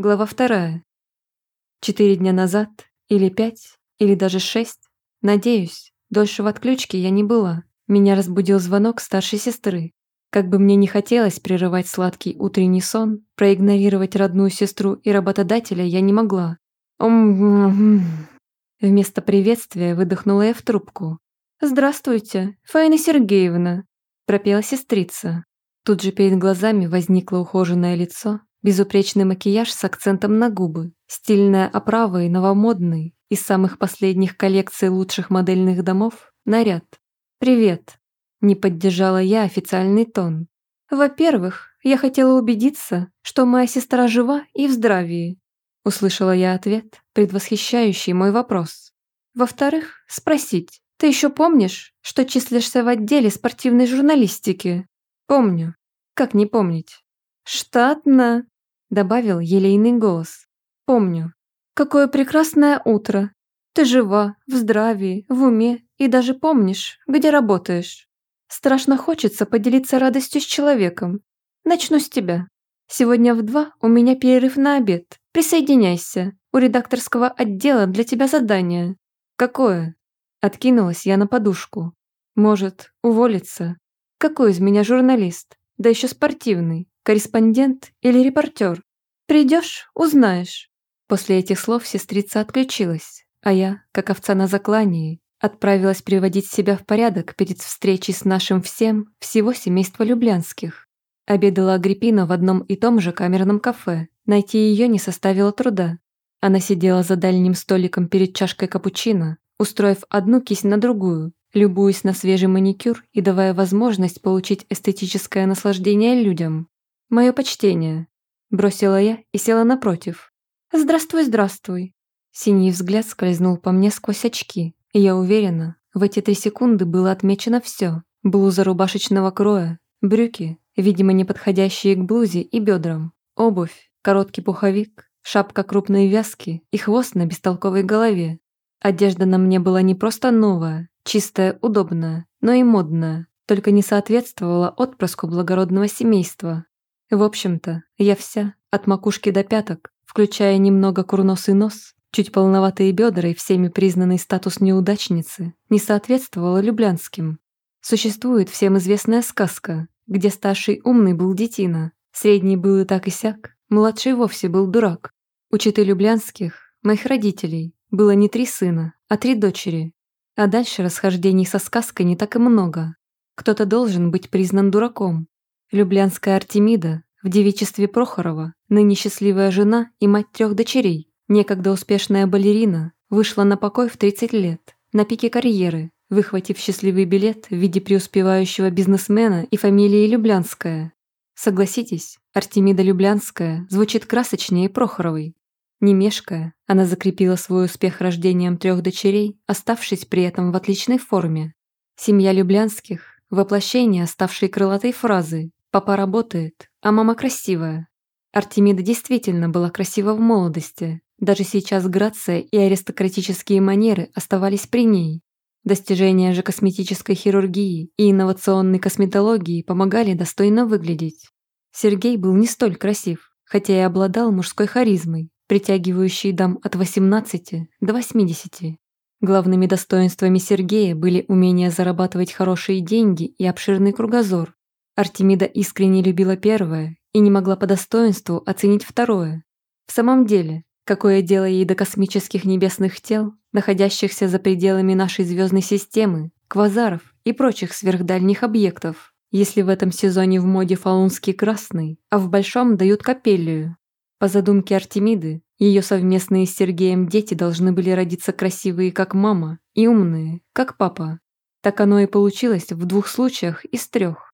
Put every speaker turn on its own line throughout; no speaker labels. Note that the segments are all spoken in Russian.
Глава вторая. Четыре дня назад, или пять, или даже шесть, надеюсь, дольше в отключке я не была. Меня разбудил звонок старшей сестры. Как бы мне не хотелось прерывать сладкий утренний сон, проигнорировать родную сестру и работодателя я не могла. М-м-м. Вместо приветствия выдохнула я в трубку. «Здравствуйте, Фаина Сергеевна», – пропела сестрица. Тут же перед глазами возникло ухоженное лицо, Безупречный макияж с акцентом на губы, стильная оправа и новомодный, из самых последних коллекций лучших модельных домов, наряд. «Привет!» – не поддержала я официальный тон. «Во-первых, я хотела убедиться, что моя сестра жива и в здравии», – услышала я ответ, предвосхищающий мой вопрос. «Во-вторых, спросить, ты еще помнишь, что числишься в отделе спортивной журналистики?» «Помню. Как не помнить?» «Штатно», — добавил елейный голос. «Помню. Какое прекрасное утро. Ты жива, в здравии, в уме и даже помнишь, где работаешь. Страшно хочется поделиться радостью с человеком. Начну с тебя. Сегодня в два у меня перерыв на обед. Присоединяйся. У редакторского отдела для тебя задание». «Какое?» Откинулась я на подушку. «Может, уволиться? Какой из меня журналист? Да еще спортивный корреспондент или репортер. Придешь – узнаешь». После этих слов сестрица отключилась, а я, как овца на заклании, отправилась приводить себя в порядок перед встречей с нашим всем, всего семейства Люблянских. Обедала Агриппина в одном и том же камерном кафе. Найти ее не составило труда. Она сидела за дальним столиком перед чашкой капучино, устроив одну кисть на другую, любуясь на свежий маникюр и давая возможность получить эстетическое наслаждение людям. Мое почтение», — бросила я и села напротив. «Здравствуй, здравствуй». Синий взгляд скользнул по мне сквозь очки, и я уверена, в эти три секунды было отмечено все. Блуза рубашечного кроя, брюки, видимо, не подходящие к блузе и бедрам, обувь, короткий пуховик, шапка крупной вязки и хвост на бестолковой голове. Одежда на мне была не просто новая, чистая, удобная, но и модная, только не соответствовала отпрыску благородного семейства. В общем-то, я вся, от макушки до пяток, включая немного курносый нос, чуть полноватые бедра и всеми признанный статус неудачницы, не соответствовала люблянским. Существует всем известная сказка, где старший умный был детина, средний был и так и сяк, младший вовсе был дурак. У читы люблянских, моих родителей, было не три сына, а три дочери. А дальше расхождений со сказкой не так и много. Кто-то должен быть признан дураком, Люблянская Артемида в девичестве Прохорова, ныне счастливая жена и мать трех дочерей, некогда успешная балерина, вышла на покой в 30 лет, на пике карьеры, выхватив счастливый билет в виде преуспевающего бизнесмена и фамилии Люблянская. Согласитесь, Артемида Люблянская звучит красочнее Прохоровой. Не мешкая, она закрепила свой успех рождением трех дочерей, оставшись при этом в отличной форме. Семья Люблянских – воплощение ставшей крылатой фразы Папа работает, а мама красивая. Артемида действительно была красива в молодости. Даже сейчас грация и аристократические манеры оставались при ней. Достижения же косметической хирургии и инновационной косметологии помогали достойно выглядеть. Сергей был не столь красив, хотя и обладал мужской харизмой, притягивающей дам от 18 до 80. Главными достоинствами Сергея были умение зарабатывать хорошие деньги и обширный кругозор, Артемида искренне любила первое и не могла по достоинству оценить второе. В самом деле, какое дело ей до космических небесных тел, находящихся за пределами нашей звездной системы, квазаров и прочих сверхдальних объектов, если в этом сезоне в моде фалунский красный, а в большом дают капеллию. По задумке Артемиды, ее совместные с Сергеем дети должны были родиться красивые, как мама, и умные, как папа. Так оно и получилось в двух случаях из трех.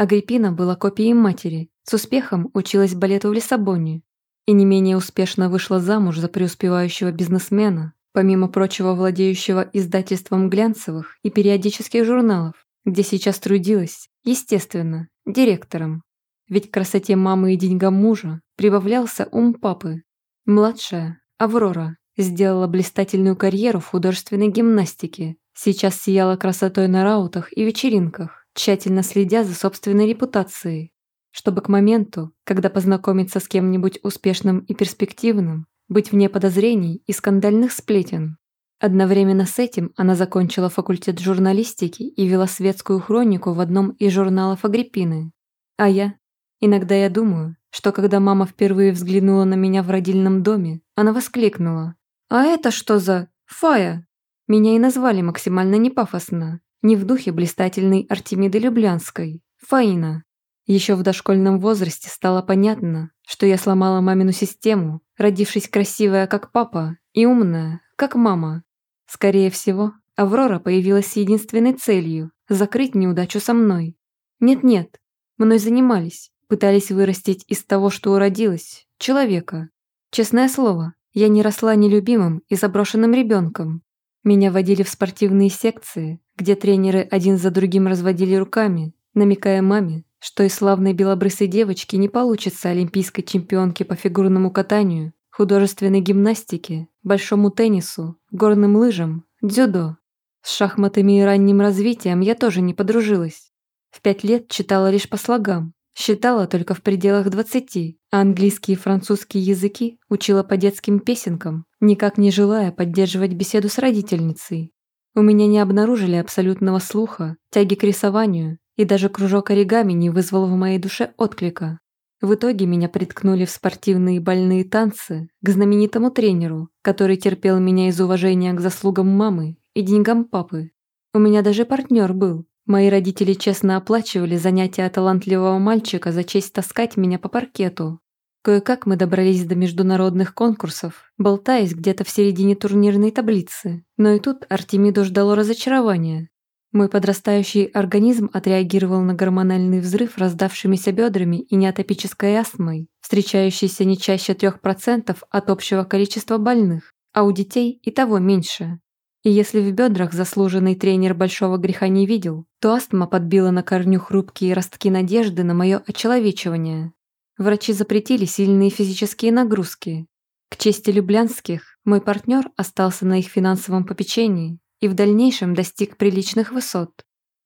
Агриппина была копией матери, с успехом училась балету в Лиссабоне и не менее успешно вышла замуж за преуспевающего бизнесмена, помимо прочего владеющего издательством глянцевых и периодических журналов, где сейчас трудилась, естественно, директором. Ведь к красоте мамы и деньгам мужа прибавлялся ум папы. Младшая, Аврора, сделала блистательную карьеру в художественной гимнастике, сейчас сияла красотой на раутах и вечеринках тщательно следя за собственной репутацией, чтобы к моменту, когда познакомиться с кем-нибудь успешным и перспективным, быть вне подозрений и скандальных сплетен. Одновременно с этим она закончила факультет журналистики и вела светскую хронику в одном из журналов Агриппины. А я? Иногда я думаю, что когда мама впервые взглянула на меня в родильном доме, она воскликнула. «А это что за... Фая?» Меня и назвали максимально непафосно, не в духе блистательной Артемиды Люблянской, Фаина. Еще в дошкольном возрасте стало понятно, что я сломала мамину систему, родившись красивая, как папа, и умная, как мама. Скорее всего, Аврора появилась с единственной целью – закрыть неудачу со мной. Нет-нет, мной занимались, пытались вырастить из того, что уродилось, человека. Честное слово, я не росла нелюбимым и заброшенным ребенком, меня водили в спортивные секции, где тренеры один за другим разводили руками, намекая маме, что из славной белобрысой девочки не получится олимпийской чемпионки по фигурному катанию, художественной гимнастике, большому теннису, горным лыжам, дзюдо. С шахматами и ранним развитием я тоже не подружилась. В пять лет читала лишь по слогам, считала только в пределах двадцати, а английский и французский языки учила по детским песенкам, никак не желая поддерживать беседу с родительницей. У меня не обнаружили абсолютного слуха, тяги к рисованию, и даже кружок оригами не вызвал в моей душе отклика. В итоге меня приткнули в спортивные больные танцы к знаменитому тренеру, который терпел меня из уважения к заслугам мамы и деньгам папы. У меня даже партнер был. Мои родители честно оплачивали занятия талантливого мальчика за честь таскать меня по паркету, Кое-как мы добрались до международных конкурсов, болтаясь где-то в середине турнирной таблицы. Но и тут Артемиду ждало разочарование. Мой подрастающий организм отреагировал на гормональный взрыв раздавшимися бедрами и неатопической астмой, встречающейся не чаще 3% от общего количества больных, а у детей и того меньше. И если в бедрах заслуженный тренер большого греха не видел, то астма подбила на корню хрупкие ростки надежды на мое очеловечивание. Врачи запретили сильные физические нагрузки. К чести люблянских, мой партнер остался на их финансовом попечении и в дальнейшем достиг приличных высот.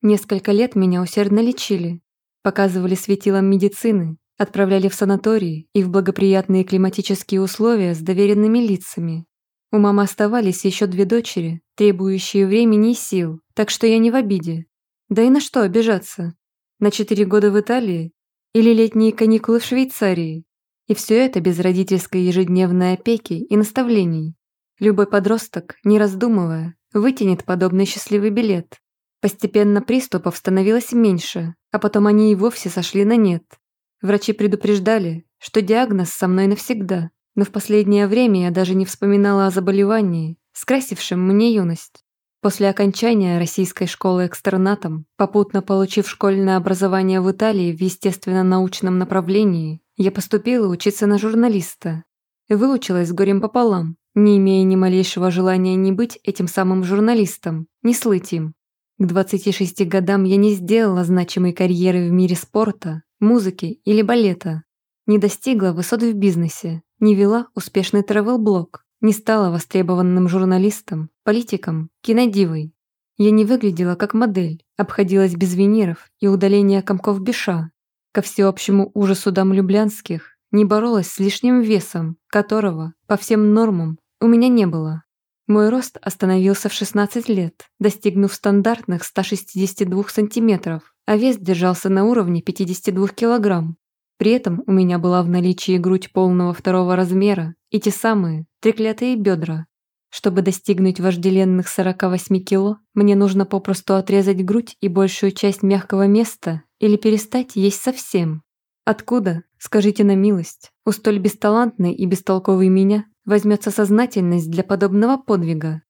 Несколько лет меня усердно лечили, показывали светилом медицины, отправляли в санатории и в благоприятные климатические условия с доверенными лицами. У мамы оставались еще две дочери, требующие времени и сил, так что я не в обиде. Да и на что обижаться? На четыре года в Италии или летние каникулы в Швейцарии. И все это без родительской ежедневной опеки и наставлений. Любой подросток, не раздумывая, вытянет подобный счастливый билет. Постепенно приступов становилось меньше, а потом они и вовсе сошли на нет. Врачи предупреждали, что диагноз со мной навсегда, но в последнее время я даже не вспоминала о заболевании, скрасившем мне юность. После окончания российской школы экстернатом, попутно получив школьное образование в Италии в естественно-научном направлении, я поступила учиться на журналиста. И выучилась с горем пополам, не имея ни малейшего желания не быть этим самым журналистом, не слыть им. К 26 годам я не сделала значимой карьеры в мире спорта, музыки или балета, не достигла высот в бизнесе, не вела успешный тревел-блог, не стала востребованным журналистом, политиком, кинодивой. Я не выглядела как модель, обходилась без виниров и удаления комков беша. Ко всеобщему ужасу дам люблянских не боролась с лишним весом, которого, по всем нормам, у меня не было. Мой рост остановился в 16 лет, достигнув стандартных 162 сантиметров, а вес держался на уровне 52 килограмм. При этом у меня была в наличии грудь полного второго размера и те самые треклятые бедра. Чтобы достигнуть вожделенных 48 кило, мне нужно попросту отрезать грудь и большую часть мягкого места или перестать есть совсем. Откуда, скажите на милость, у столь бесталантной и бестолковой меня возьмется сознательность для подобного подвига?